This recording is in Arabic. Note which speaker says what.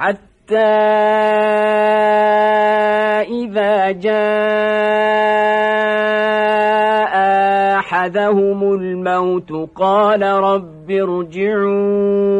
Speaker 1: حتى إذا جاء أحدهم الموت قال رب ارجعون.